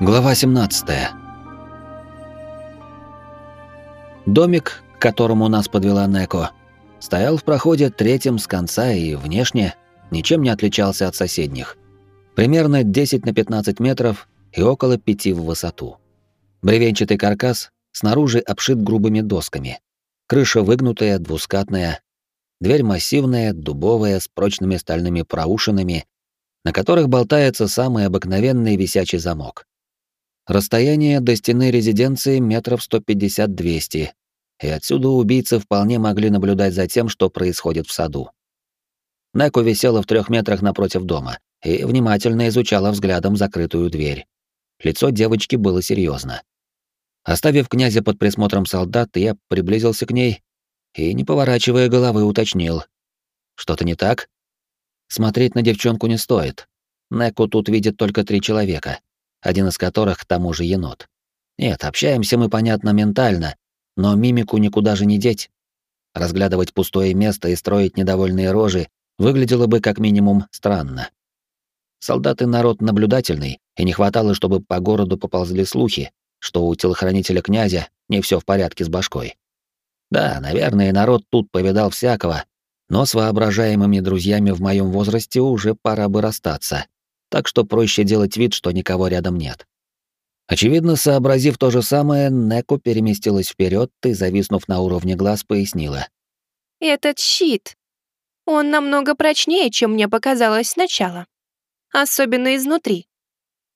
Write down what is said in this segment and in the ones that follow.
Глава 17. Домик, к которому нас подвела Неко, стоял в проходе третьем с конца и внешне ничем не отличался от соседних. Примерно 10 на 15 метров и около 5 в высоту. Бревенчатый каркас снаружи обшит грубыми досками. Крыша выгнутая, двускатная. Дверь массивная, дубовая, с прочными стальными проушинами, на которых болтается самый обыкновенный висячий замок. Расстояние до стены резиденции метров 150-200, и отсюда убийцы вполне могли наблюдать за тем, что происходит в саду. Неко висела в трех метрах напротив дома и внимательно изучала взглядом закрытую дверь. Лицо девочки было серьезно. Оставив князя под присмотром солдат, я приблизился к ней и, не поворачивая головы, уточнил. «Что-то не так?» Смотреть на девчонку не стоит. Неко тут видит только три человека один из которых к тому же енот. Нет, общаемся мы, понятно, ментально, но мимику никуда же не деть. Разглядывать пустое место и строить недовольные рожи выглядело бы как минимум странно. Солдаты народ наблюдательный, и не хватало, чтобы по городу поползли слухи, что у телохранителя князя не все в порядке с башкой. Да, наверное, народ тут повидал всякого, но с воображаемыми друзьями в моем возрасте уже пора бы расстаться так что проще делать вид, что никого рядом нет. Очевидно, сообразив то же самое, Неко переместилась вперед и, зависнув на уровне глаз, пояснила. «Этот щит. Он намного прочнее, чем мне показалось сначала. Особенно изнутри.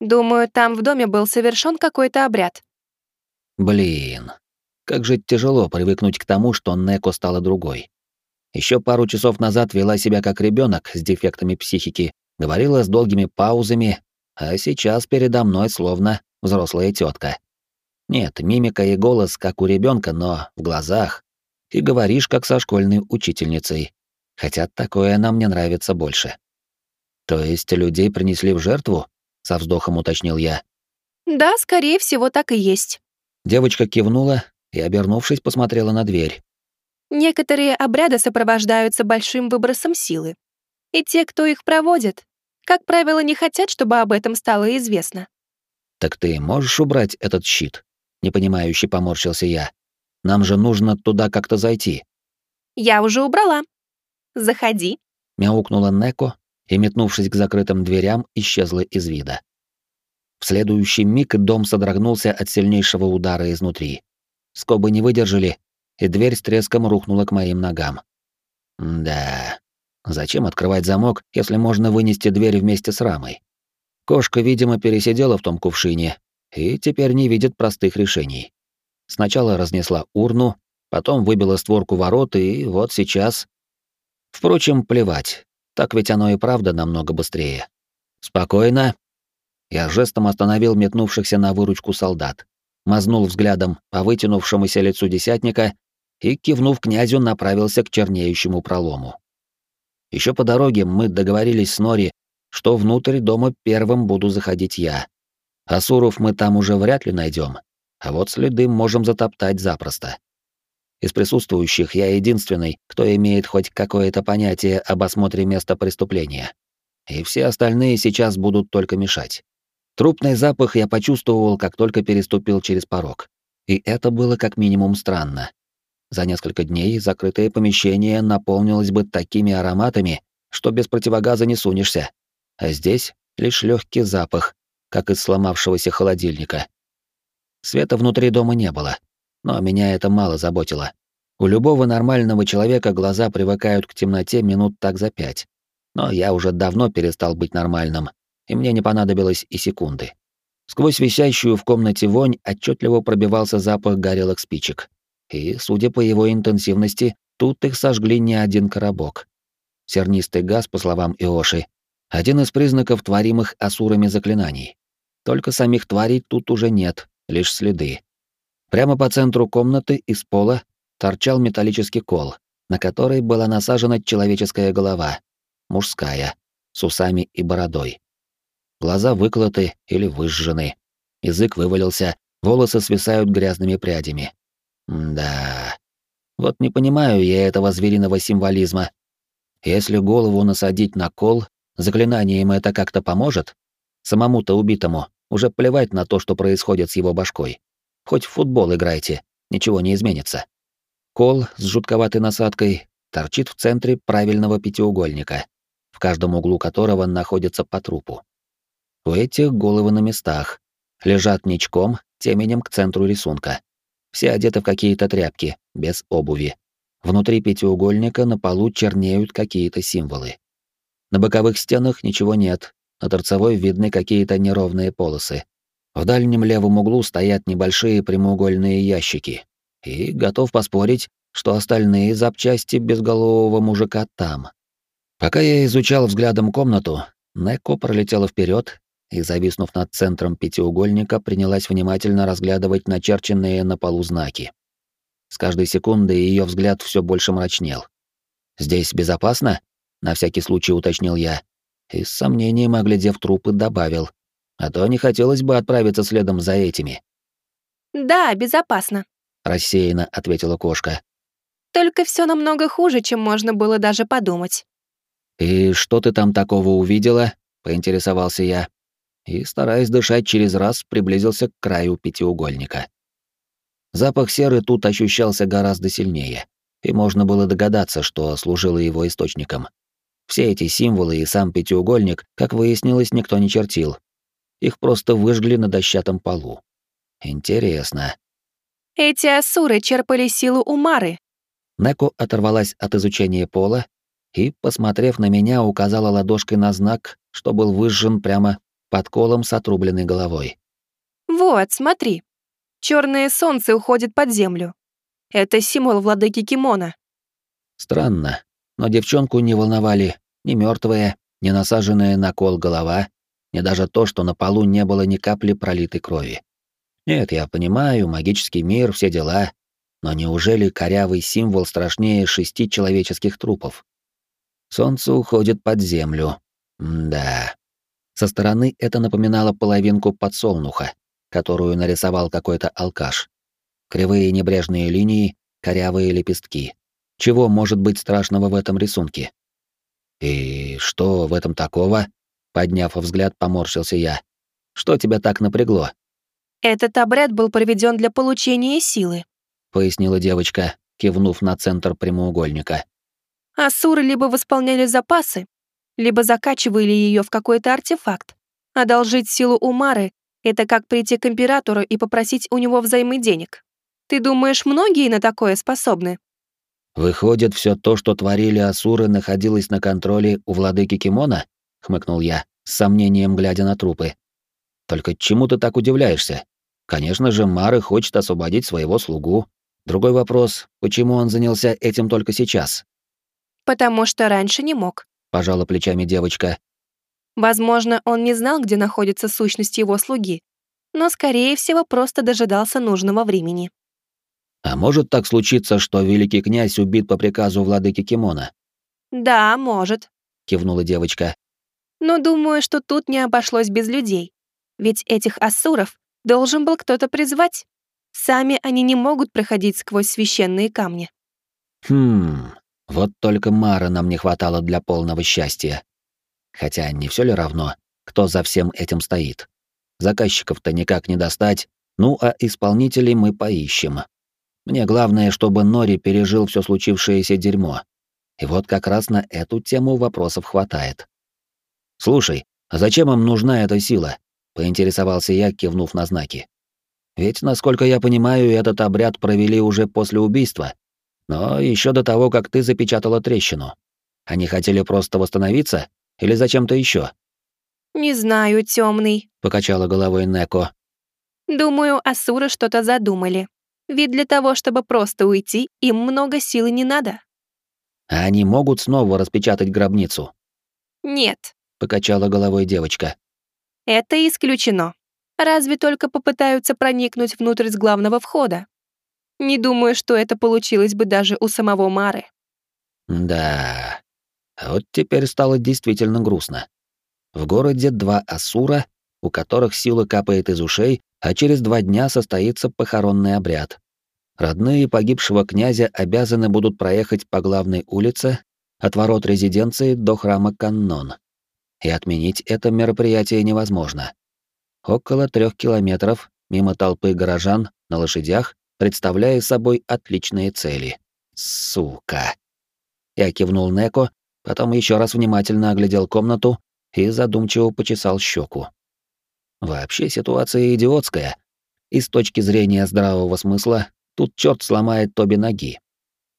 Думаю, там в доме был совершен какой-то обряд». Блин, как же тяжело привыкнуть к тому, что Неко стала другой. Еще пару часов назад вела себя как ребенок с дефектами психики, говорила с долгими паузами, а сейчас передо мной словно взрослая тетка. Нет, мимика и голос как у ребенка, но в глазах. И говоришь как со школьной учительницей. Хотя такое нам не нравится больше. То есть людей принесли в жертву? Со вздохом уточнил я. Да, скорее всего, так и есть. Девочка кивнула и, обернувшись, посмотрела на дверь. Некоторые обряды сопровождаются большим выбросом силы. И те, кто их проводит, как правило, не хотят, чтобы об этом стало известно. «Так ты можешь убрать этот щит?» — непонимающе поморщился я. «Нам же нужно туда как-то зайти». «Я уже убрала. Заходи», — мяукнула Неко и, метнувшись к закрытым дверям, исчезла из вида. В следующий миг дом содрогнулся от сильнейшего удара изнутри. Скобы не выдержали, и дверь с треском рухнула к моим ногам. Да, Зачем открывать замок, если можно вынести дверь вместе с рамой? Кошка, видимо, пересидела в том кувшине и теперь не видит простых решений. Сначала разнесла урну, потом выбила створку ворот, и вот сейчас... Впрочем, плевать. Так ведь оно и правда намного быстрее. Спокойно. Я жестом остановил метнувшихся на выручку солдат, мазнул взглядом по вытянувшемуся лицу десятника и, кивнув князю, направился к чернеющему пролому. Еще по дороге мы договорились с Нори, что внутрь дома первым буду заходить я. Асуров мы там уже вряд ли найдем, а вот следы можем затоптать запросто. Из присутствующих я единственный, кто имеет хоть какое-то понятие об осмотре места преступления. И все остальные сейчас будут только мешать. Трупный запах я почувствовал, как только переступил через порог. И это было как минимум странно. За несколько дней закрытое помещение наполнилось бы такими ароматами, что без противогаза не сунешься. А здесь лишь легкий запах, как из сломавшегося холодильника. Света внутри дома не было, но меня это мало заботило. У любого нормального человека глаза привыкают к темноте минут так за пять. Но я уже давно перестал быть нормальным, и мне не понадобилось и секунды. Сквозь висящую в комнате вонь отчетливо пробивался запах горелых спичек и, судя по его интенсивности, тут их сожгли не один коробок. Сернистый газ, по словам Иоши, один из признаков творимых асурами заклинаний. Только самих тварей тут уже нет, лишь следы. Прямо по центру комнаты из пола торчал металлический кол, на который была насажена человеческая голова, мужская, с усами и бородой. Глаза выколоты или выжжены, язык вывалился, волосы свисают грязными прядями. Да. Вот не понимаю я этого звериного символизма. Если голову насадить на кол, заклинанием это как-то поможет? Самому-то убитому Уже плевать на то, что происходит с его башкой. Хоть в футбол играйте, ничего не изменится. Кол с жутковатой насадкой торчит в центре правильного пятиугольника, в каждом углу которого находится по трупу. У этих головы на местах, лежат ничком, теменем к центру рисунка. Все одеты в какие-то тряпки, без обуви. Внутри пятиугольника на полу чернеют какие-то символы. На боковых стенах ничего нет, на торцевой видны какие-то неровные полосы. В дальнем левом углу стоят небольшие прямоугольные ящики. И готов поспорить, что остальные запчасти безголового мужика там. Пока я изучал взглядом комнату, Неко пролетела вперед и, зависнув над центром пятиугольника, принялась внимательно разглядывать начерченные на полу знаки. С каждой секундой ее взгляд все больше мрачнел. «Здесь безопасно?» — на всякий случай уточнил я, и с сомнением, оглядев трупы, добавил. А то не хотелось бы отправиться следом за этими. «Да, безопасно», — рассеянно ответила кошка. «Только все намного хуже, чем можно было даже подумать». «И что ты там такого увидела?» — поинтересовался я. И, стараясь дышать через раз, приблизился к краю пятиугольника. Запах серы тут ощущался гораздо сильнее, и можно было догадаться, что служило его источником. Все эти символы и сам пятиугольник, как выяснилось, никто не чертил. Их просто выжгли на дощатом полу. Интересно. Эти асуры черпали силу у Мары. Неко оторвалась от изучения пола и, посмотрев на меня, указала ладошкой на знак, что был выжжен прямо под колом с отрубленной головой. «Вот, смотри. Черное солнце уходит под землю. Это символ владыки Кимона». Странно но девчонку не волновали ни мертвая, ни насаженная на кол голова, ни даже то, что на полу не было ни капли пролитой крови. Нет, я понимаю, магический мир, все дела, но неужели корявый символ страшнее шести человеческих трупов? Солнце уходит под землю. М да. Со стороны это напоминало половинку подсолнуха, которую нарисовал какой-то алкаш. Кривые небрежные линии, корявые лепестки. Чего может быть страшного в этом рисунке? И что в этом такого? Подняв взгляд, поморщился я. Что тебя так напрягло? Этот обряд был проведен для получения силы, пояснила девочка, кивнув на центр прямоугольника. Асуры либо восполняли запасы, либо закачивали ее в какой-то артефакт. Одолжить силу у Мары — это как прийти к императору и попросить у него взаймы денег. Ты думаешь, многие на такое способны? Выходит, все то, что творили асуры, находилось на контроле у владыки Кимона? хмыкнул я, с сомнением глядя на трупы. Только чему ты так удивляешься? Конечно же, Мары хочет освободить своего слугу. Другой вопрос, почему он занялся этим только сейчас? Потому что раньше не мог, пожала плечами девочка. Возможно, он не знал, где находится сущность его слуги, но скорее всего просто дожидался нужного времени. А может так случиться, что великий князь убит по приказу владыки Кимона? Да, может, кивнула девочка. Но думаю, что тут не обошлось без людей. Ведь этих ассуров должен был кто-то призвать. Сами они не могут проходить сквозь священные камни. Хм, вот только Мара нам не хватало для полного счастья. Хотя не все ли равно, кто за всем этим стоит? Заказчиков-то никак не достать, ну а исполнителей мы поищем. Мне главное, чтобы Нори пережил все случившееся дерьмо. И вот как раз на эту тему вопросов хватает. «Слушай, а зачем им нужна эта сила?» — поинтересовался я, кивнув на знаки. «Ведь, насколько я понимаю, этот обряд провели уже после убийства, но еще до того, как ты запечатала трещину. Они хотели просто восстановиться или зачем-то еще? «Не знаю, темный, покачала головой Неко. «Думаю, Асуры что-то задумали. Ведь для того, чтобы просто уйти, им много силы не надо. А они могут снова распечатать гробницу? Нет, покачала головой девочка. Это исключено. Разве только попытаются проникнуть внутрь с главного входа. Не думаю, что это получилось бы даже у самого Мары. Да. вот теперь стало действительно грустно. В городе два асура, у которых сила капает из ушей, а через два дня состоится похоронный обряд. Родные погибшего князя обязаны будут проехать по главной улице от ворот резиденции до храма Каннон. И отменить это мероприятие невозможно. около трех километров, мимо толпы горожан, на лошадях, представляя собой отличные цели. Сука. Я кивнул Неко, потом еще раз внимательно оглядел комнату и задумчиво почесал щеку. Вообще ситуация идиотская. И с точки зрения здравого смысла, тут черт сломает Тоби ноги.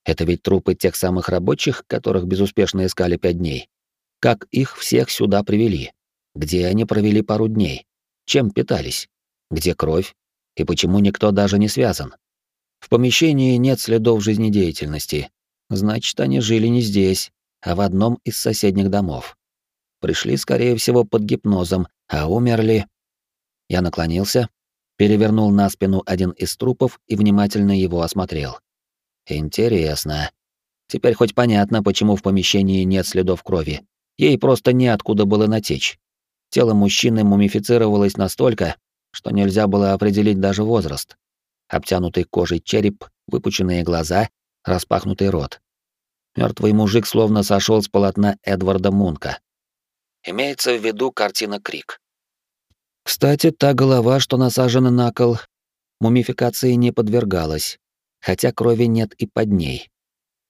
Это ведь трупы тех самых рабочих, которых безуспешно искали пять дней. Как их всех сюда привели? Где они провели пару дней? Чем питались? Где кровь? И почему никто даже не связан? В помещении нет следов жизнедеятельности. Значит, они жили не здесь, а в одном из соседних домов. Пришли, скорее всего, под гипнозом, а умерли... Я наклонился, перевернул на спину один из трупов и внимательно его осмотрел. Интересно. Теперь хоть понятно, почему в помещении нет следов крови. Ей просто неоткуда было натечь. Тело мужчины мумифицировалось настолько, что нельзя было определить даже возраст. Обтянутый кожей череп, выпученные глаза, распахнутый рот. Мертвый мужик словно сошел с полотна Эдварда Мунка. Имеется в виду картина Крик. Кстати, та голова, что насажена на кол, мумификации не подвергалась, хотя крови нет и под ней.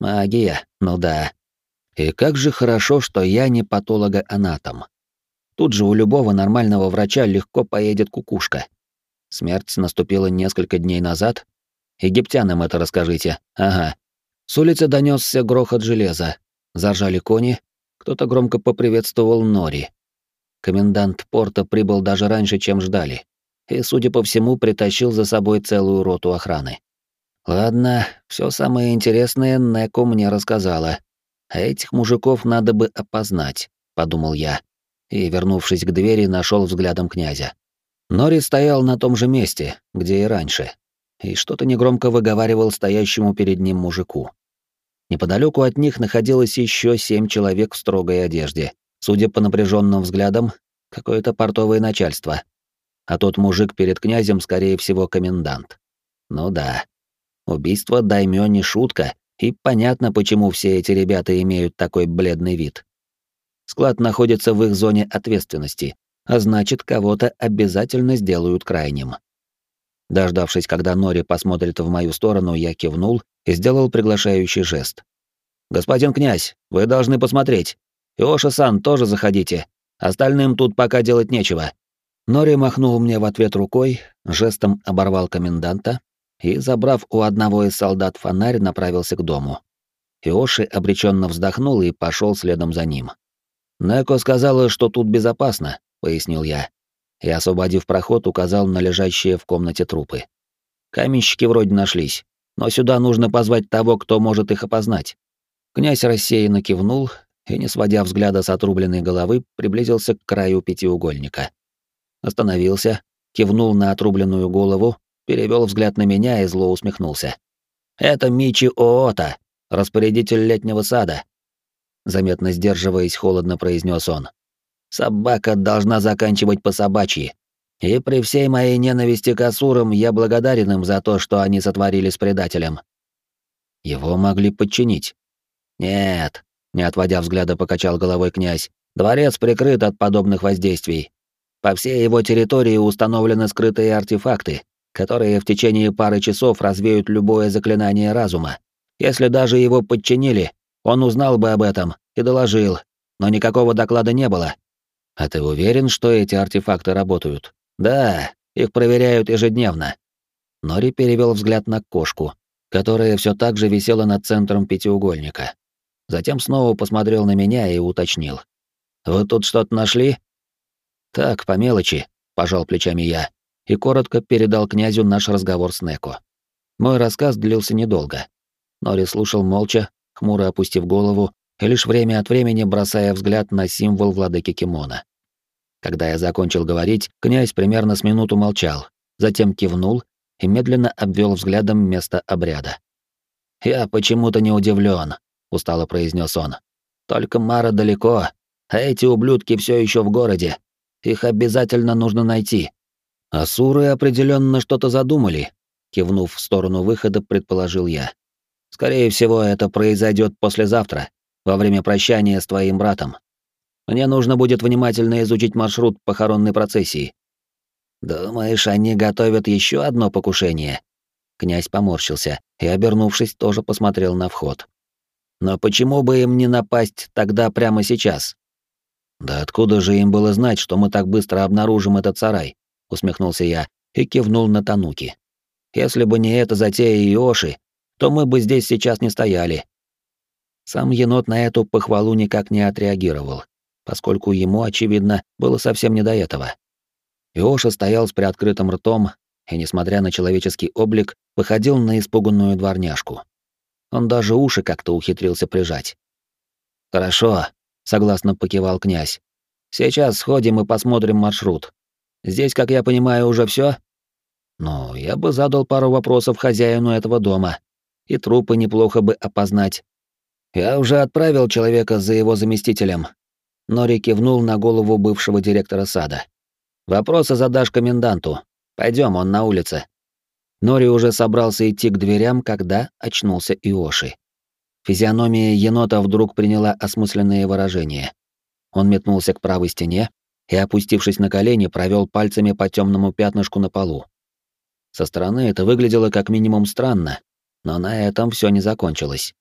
Магия, ну да. И как же хорошо, что я не патологоанатом. Тут же у любого нормального врача легко поедет кукушка. Смерть наступила несколько дней назад. Египтянам это расскажите. Ага. С улицы донесся грохот железа. Зажали кони. Кто-то громко поприветствовал Нори. Комендант порта прибыл даже раньше, чем ждали. И, судя по всему, притащил за собой целую роту охраны. Ладно, все самое интересное Неко мне рассказала. А этих мужиков надо бы опознать, подумал я. И, вернувшись к двери, нашел взглядом князя. Нори стоял на том же месте, где и раньше, и что-то негромко выговаривал стоящему перед ним мужику. Неподалеку от них находилось еще семь человек в строгой одежде. Судя по напряженным взглядам, какое-то портовое начальство. А тот мужик перед князем, скорее всего, комендант. Ну да. Убийство даймё не шутка, и понятно, почему все эти ребята имеют такой бледный вид. Склад находится в их зоне ответственности, а значит, кого-то обязательно сделают крайним. Дождавшись, когда Нори посмотрит в мою сторону, я кивнул и сделал приглашающий жест. «Господин князь, вы должны посмотреть. Иоша-сан, тоже заходите. Остальным тут пока делать нечего». Нори махнул мне в ответ рукой, жестом оборвал коменданта и, забрав у одного из солдат фонарь, направился к дому. Иоши обреченно вздохнул и пошел следом за ним. Неко сказала, что тут безопасно, пояснил я. И, освободив проход, указал на лежащие в комнате трупы. Каменщики вроде нашлись, но сюда нужно позвать того, кто может их опознать. Князь рассеянно кивнул и, не сводя взгляда с отрубленной головы, приблизился к краю пятиугольника. Остановился, кивнул на отрубленную голову, перевел взгляд на меня и зло усмехнулся. «Это Мичи Оота, распорядитель летнего сада», заметно сдерживаясь, холодно произнес он. Собака должна заканчивать по собачьи. И при всей моей ненависти к Асурам я благодарен им за то, что они сотворили с предателем. Его могли подчинить. Нет, не отводя взгляда, покачал головой князь. Дворец прикрыт от подобных воздействий. По всей его территории установлены скрытые артефакты, которые в течение пары часов развеют любое заклинание разума. Если даже его подчинили, он узнал бы об этом и доложил, но никакого доклада не было. А ты уверен, что эти артефакты работают? Да, их проверяют ежедневно. Нори перевел взгляд на кошку, которая все так же висела над центром пятиугольника. Затем снова посмотрел на меня и уточнил. «Вы тут что-то нашли?» «Так, по мелочи», — пожал плечами я, и коротко передал князю наш разговор с Неко. Мой рассказ длился недолго. Нори слушал молча, хмуро опустив голову и лишь время от времени бросая взгляд на символ владыки Кимона. Когда я закончил говорить, князь примерно с минуту молчал, затем кивнул и медленно обвел взглядом место обряда. «Я почему-то не удивлен, устало произнес он. «Только Мара далеко, а эти ублюдки все еще в городе. Их обязательно нужно найти». «Асуры определенно что-то задумали», — кивнув в сторону выхода, предположил я. «Скорее всего, это произойдет послезавтра, во время прощания с твоим братом. Мне нужно будет внимательно изучить маршрут похоронной процессии. Думаешь, они готовят еще одно покушение? Князь поморщился и, обернувшись, тоже посмотрел на вход. Но почему бы им не напасть тогда прямо сейчас? Да откуда же им было знать, что мы так быстро обнаружим этот сарай? усмехнулся я и кивнул на Тануки. Если бы не эта затея Иоши, то мы бы здесь сейчас не стояли. Сам енот на эту похвалу никак не отреагировал, поскольку ему, очевидно, было совсем не до этого. Иоша стоял с приоткрытым ртом и, несмотря на человеческий облик, походил на испуганную дворняжку. Он даже уши как-то ухитрился прижать. «Хорошо», — согласно покивал князь. «Сейчас сходим и посмотрим маршрут. Здесь, как я понимаю, уже все. «Ну, я бы задал пару вопросов хозяину этого дома. И трупы неплохо бы опознать. Я уже отправил человека за его заместителем». Нори кивнул на голову бывшего директора сада. «Вопросы задашь коменданту. Пойдем, он на улице». Нори уже собрался идти к дверям, когда очнулся Иоши. Физиономия енота вдруг приняла осмысленное выражение. Он метнулся к правой стене и, опустившись на колени, провел пальцами по темному пятнышку на полу. Со стороны это выглядело как минимум странно, но на этом все не закончилось.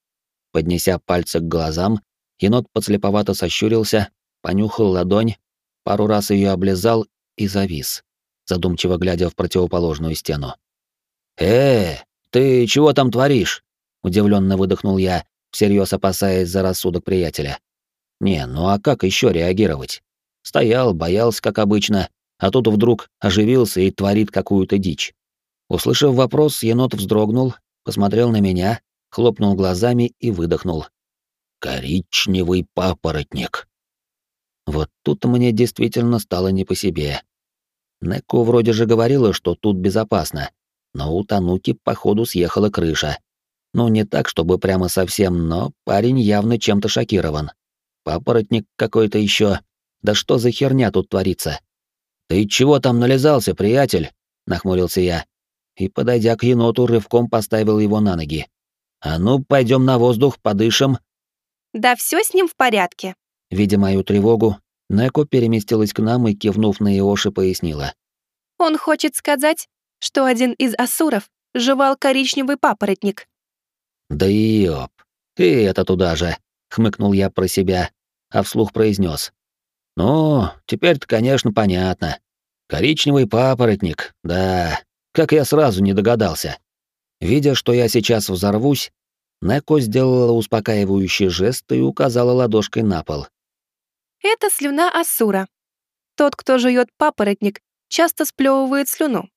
Поднеся пальцы к глазам, енот подслеповато сощурился, понюхал ладонь, пару раз ее облизал и завис, задумчиво глядя в противоположную стену. «Э, ты чего там творишь?» — удивленно выдохнул я, всерьез опасаясь за рассудок приятеля. «Не, ну а как еще реагировать? Стоял, боялся, как обычно, а тут вдруг оживился и творит какую-то дичь. Услышав вопрос, енот вздрогнул, посмотрел на меня, хлопнул глазами и выдохнул. «Коричневый папоротник». Вот тут мне действительно стало не по себе. Неко вроде же говорила, что тут безопасно, но у Тануки, походу, съехала крыша. Ну, не так, чтобы прямо совсем, но парень явно чем-то шокирован. Папоротник какой-то еще. Да что за херня тут творится? «Ты чего там нализался, приятель?» — нахмурился я. И, подойдя к еноту, рывком поставил его на ноги. «А ну, пойдем на воздух, подышим». «Да все с ним в порядке». Видя мою тревогу, Неко переместилась к нам и, кивнув на Иоши, пояснила. «Он хочет сказать, что один из асуров жевал коричневый папоротник». «Да ёп, и это туда же», — хмыкнул я про себя, а вслух произнес. «Ну, теперь-то, конечно, понятно. Коричневый папоротник, да, как я сразу не догадался». Видя, что я сейчас взорвусь, Неко сделала успокаивающий жест и указала ладошкой на пол. «Это слюна Асура. Тот, кто жует папоротник, часто сплевывает слюну.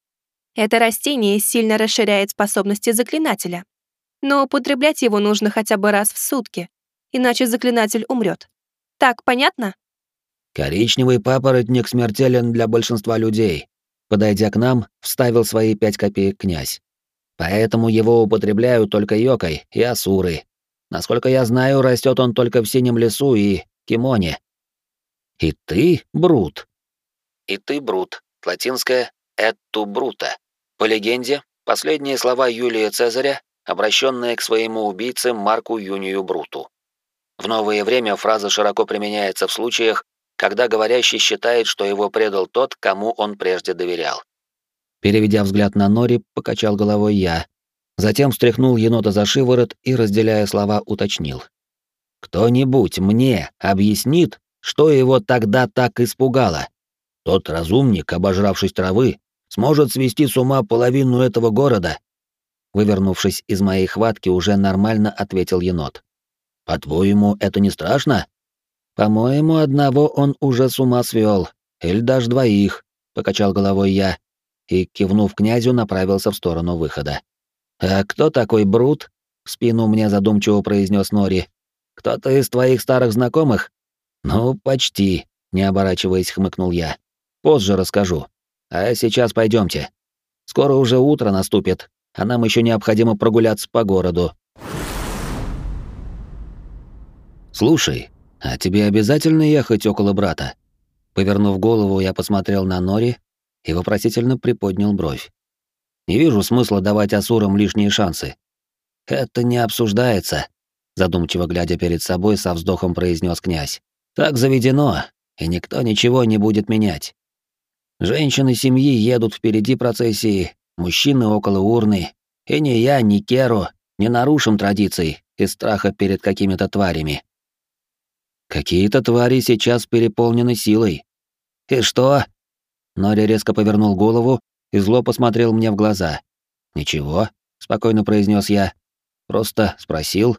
Это растение сильно расширяет способности заклинателя. Но употреблять его нужно хотя бы раз в сутки, иначе заклинатель умрет. Так понятно? Коричневый папоротник смертелен для большинства людей. Подойдя к нам, вставил свои пять копеек князь. Поэтому его употребляют только йокой и асуры. Насколько я знаю, растет он только в синем лесу и кимоне. И ты, Брут. И ты, Брут. Латинское «эту брута». По легенде, последние слова Юлия Цезаря, обращенные к своему убийце Марку Юнию Бруту. В новое время фраза широко применяется в случаях, когда говорящий считает, что его предал тот, кому он прежде доверял. Переведя взгляд на Нори, покачал головой я. Затем встряхнул енота за шиворот и, разделяя слова, уточнил. «Кто-нибудь мне объяснит, что его тогда так испугало? Тот разумник, обожравшись травы, сможет свести с ума половину этого города?» Вывернувшись из моей хватки, уже нормально ответил енот. «По-твоему, это не страшно?» «По-моему, одного он уже с ума свел, или даже двоих», — покачал головой я и, кивнув князю, направился в сторону выхода. «А кто такой Брут?» — в спину мне задумчиво произнес Нори. «Кто-то из твоих старых знакомых?» «Ну, почти», — не оборачиваясь, хмыкнул я. «Позже расскажу. А сейчас пойдемте. Скоро уже утро наступит, а нам еще необходимо прогуляться по городу». «Слушай, а тебе обязательно ехать около брата?» Повернув голову, я посмотрел на Нори и вопросительно приподнял бровь. «Не вижу смысла давать Асурам лишние шансы». «Это не обсуждается», — задумчиво глядя перед собой, со вздохом произнес князь. «Так заведено, и никто ничего не будет менять». Женщины семьи едут впереди процессии, мужчины около урны, и ни я, ни Керу не нарушим традиций из страха перед какими-то тварями. Какие-то твари сейчас переполнены силой. И что? Нори резко повернул голову и зло посмотрел мне в глаза. Ничего, спокойно произнес я. Просто спросил.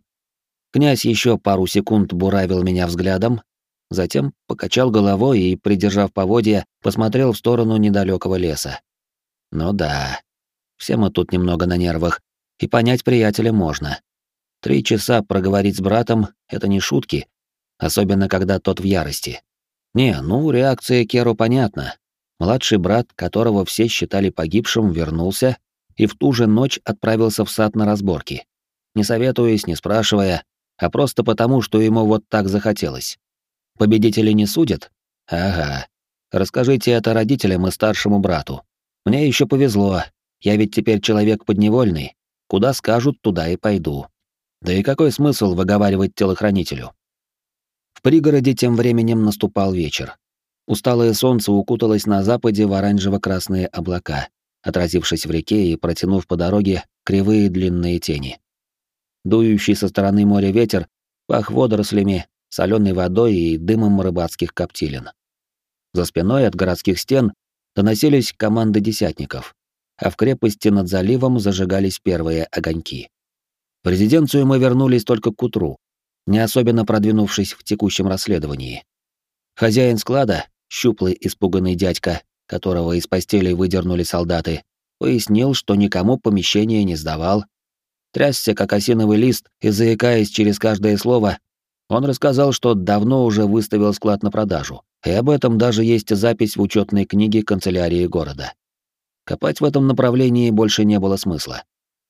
Князь еще пару секунд буравил меня взглядом, затем покачал головой и, придержав поводья, посмотрел в сторону недалекого леса. Ну да, все мы тут немного на нервах, и понять приятеля можно. Три часа проговорить с братом — это не шутки, особенно когда тот в ярости. Не, ну, реакция Керу понятна. Младший брат, которого все считали погибшим, вернулся и в ту же ночь отправился в сад на разборки. Не советуясь, не спрашивая, а просто потому, что ему вот так захотелось. Победители не судят? Ага. Расскажите это родителям и старшему брату. Мне еще повезло. Я ведь теперь человек подневольный. Куда скажут, туда и пойду. Да и какой смысл выговаривать телохранителю? В пригороде тем временем наступал вечер. Усталое солнце укуталось на западе в оранжево-красные облака, отразившись в реке и протянув по дороге кривые длинные тени. Дующий со стороны моря ветер пах водорослями, соленой водой и дымом рыбацких коптилин. За спиной от городских стен доносились команды десятников, а в крепости над заливом зажигались первые огоньки. В резиденцию мы вернулись только к утру, не особенно продвинувшись в текущем расследовании. Хозяин склада, щуплый испуганный дядька, которого из постели выдернули солдаты, пояснил, что никому помещение не сдавал. Трясся, как осиновый лист, и заикаясь через каждое слово, он рассказал, что давно уже выставил склад на продажу, и об этом даже есть запись в учетной книге канцелярии города. Копать в этом направлении больше не было смысла.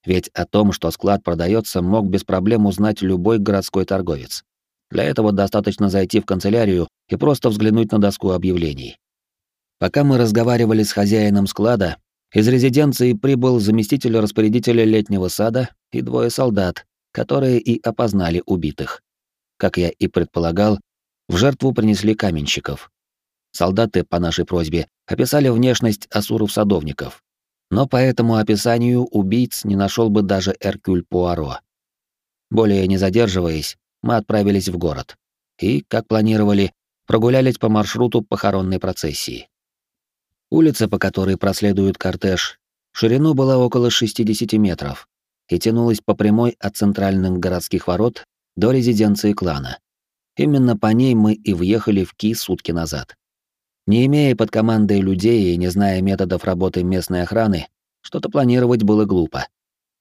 Ведь о том, что склад продается, мог без проблем узнать любой городской торговец. Для этого достаточно зайти в канцелярию и просто взглянуть на доску объявлений. Пока мы разговаривали с хозяином склада, из резиденции прибыл заместитель распорядителя летнего сада и двое солдат, которые и опознали убитых. Как я и предполагал, в жертву принесли каменщиков. Солдаты, по нашей просьбе, описали внешность асуров-садовников. Но по этому описанию убийц не нашел бы даже Эркюль Пуаро. Более не задерживаясь, мы отправились в город. И, как планировали, прогулялись по маршруту похоронной процессии. Улица, по которой проследует кортеж, ширину была около 60 метров и тянулась по прямой от центральных городских ворот до резиденции клана. Именно по ней мы и въехали в Ки сутки назад. Не имея под командой людей и не зная методов работы местной охраны, что-то планировать было глупо.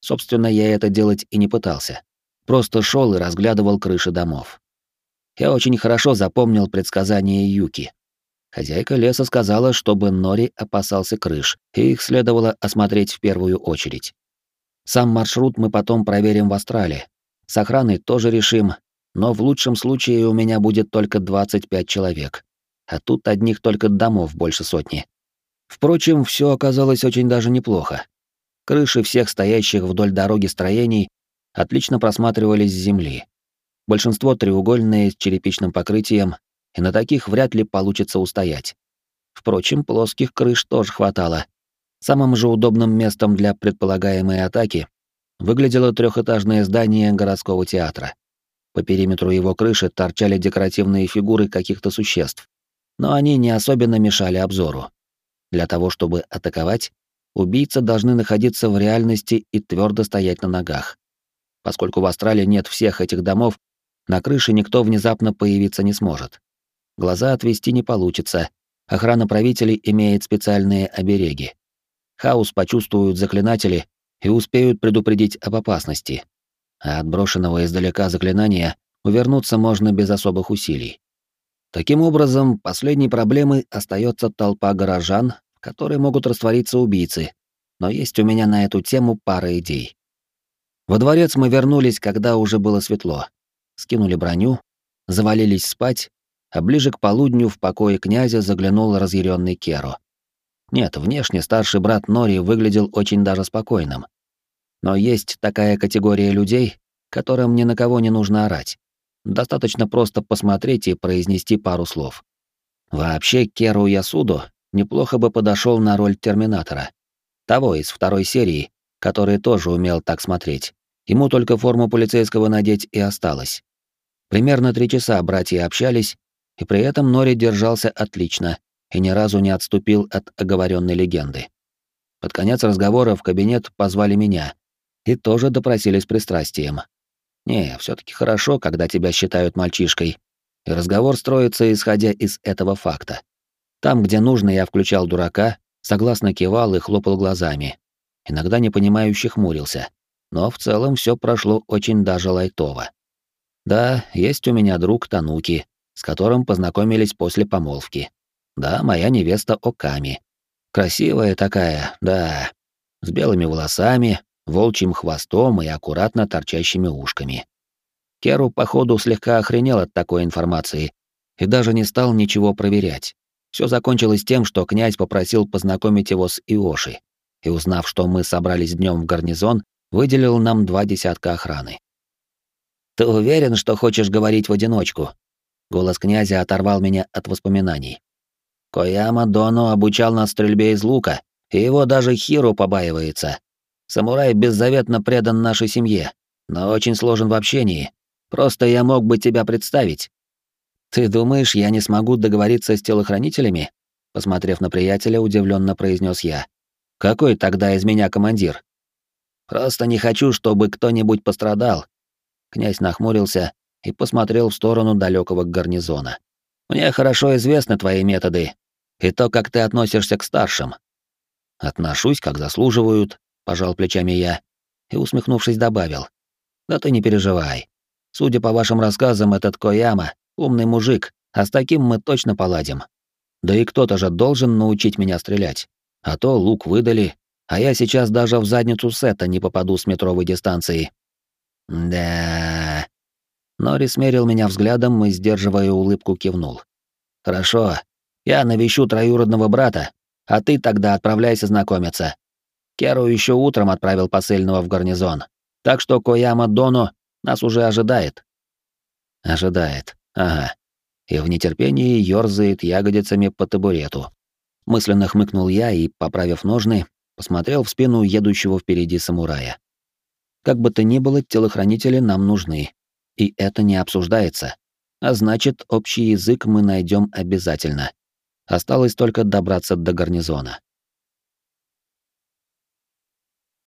Собственно, я это делать и не пытался. Просто шел и разглядывал крыши домов. Я очень хорошо запомнил предсказание Юки. Хозяйка леса сказала, чтобы Нори опасался крыш, и их следовало осмотреть в первую очередь. Сам маршрут мы потом проверим в Астрале, с охраной тоже решим, но в лучшем случае у меня будет только 25 человек. А тут одних только домов больше сотни. Впрочем, все оказалось очень даже неплохо. Крыши всех стоящих вдоль дороги строений отлично просматривались с земли. Большинство треугольные с черепичным покрытием, и на таких вряд ли получится устоять. Впрочем, плоских крыш тоже хватало. Самым же удобным местом для предполагаемой атаки выглядело трехэтажное здание городского театра. По периметру его крыши торчали декоративные фигуры каких-то существ, но они не особенно мешали обзору. Для того, чтобы атаковать, убийцы должны находиться в реальности и твердо стоять на ногах. Поскольку в Австралии нет всех этих домов, на крыше никто внезапно появиться не сможет. Глаза отвести не получится. Охрана правителей имеет специальные обереги. Хаос почувствуют заклинатели и успеют предупредить об опасности. А от брошенного издалека заклинания увернуться можно без особых усилий. Таким образом, последней проблемой остается толпа горожан, в которой могут раствориться убийцы. Но есть у меня на эту тему пара идей. Во дворец мы вернулись, когда уже было светло. Скинули броню, завалились спать, а ближе к полудню в покое князя заглянул разъяренный Керо. Нет, внешне старший брат Нори выглядел очень даже спокойным. Но есть такая категория людей, которым ни на кого не нужно орать. Достаточно просто посмотреть и произнести пару слов. Вообще, Керу Ясудо неплохо бы подошел на роль Терминатора. Того из второй серии, который тоже умел так смотреть. Ему только форму полицейского надеть и осталось. Примерно три часа братья общались, и при этом Нори держался отлично и ни разу не отступил от оговоренной легенды. Под конец разговора в кабинет позвали меня и тоже допросили с пристрастием. Не, все таки хорошо, когда тебя считают мальчишкой, и разговор строится, исходя из этого факта. Там, где нужно, я включал дурака, согласно кивал и хлопал глазами. Иногда непонимающе хмурился. Но в целом все прошло очень даже лайтово. Да, есть у меня друг Тануки, с которым познакомились после помолвки. Да, моя невеста Оками. Красивая такая, да, с белыми волосами, волчьим хвостом и аккуратно торчащими ушками. Керу, походу, слегка охренел от такой информации и даже не стал ничего проверять. Все закончилось тем, что князь попросил познакомить его с Иоши, и узнав, что мы собрались днем в гарнизон, выделил нам два десятка охраны. «Ты уверен, что хочешь говорить в одиночку?» Голос князя оторвал меня от воспоминаний. «Кояма Доно обучал нас стрельбе из лука, и его даже Хиру побаивается. Самурай беззаветно предан нашей семье, но очень сложен в общении. Просто я мог бы тебя представить. Ты думаешь, я не смогу договориться с телохранителями? Посмотрев на приятеля, удивленно произнес я. Какой тогда из меня командир? Просто не хочу, чтобы кто-нибудь пострадал. Князь нахмурился и посмотрел в сторону далекого гарнизона. Мне хорошо известны твои методы и то, как ты относишься к старшим. Отношусь, как заслуживают, пожал плечами я и, усмехнувшись, добавил: да ты не переживай. Судя по вашим рассказам, этот Кояма — умный мужик, а с таким мы точно поладим. Да и кто-то же должен научить меня стрелять. А то лук выдали, а я сейчас даже в задницу сета не попаду с метровой дистанции. Да. Нори смерил меня взглядом и, сдерживая улыбку, кивнул. Хорошо, я навещу троюродного брата, а ты тогда отправляйся знакомиться. Керу еще утром отправил посыльного в гарнизон, так что Кояма Доно нас уже ожидает. Ожидает. Ага. И в нетерпении ёрзает ягодицами по табурету. Мысленно хмыкнул я и, поправив ножны, посмотрел в спину едущего впереди самурая. Как бы то ни было, телохранители нам нужны. И это не обсуждается. А значит, общий язык мы найдем обязательно. Осталось только добраться до гарнизона.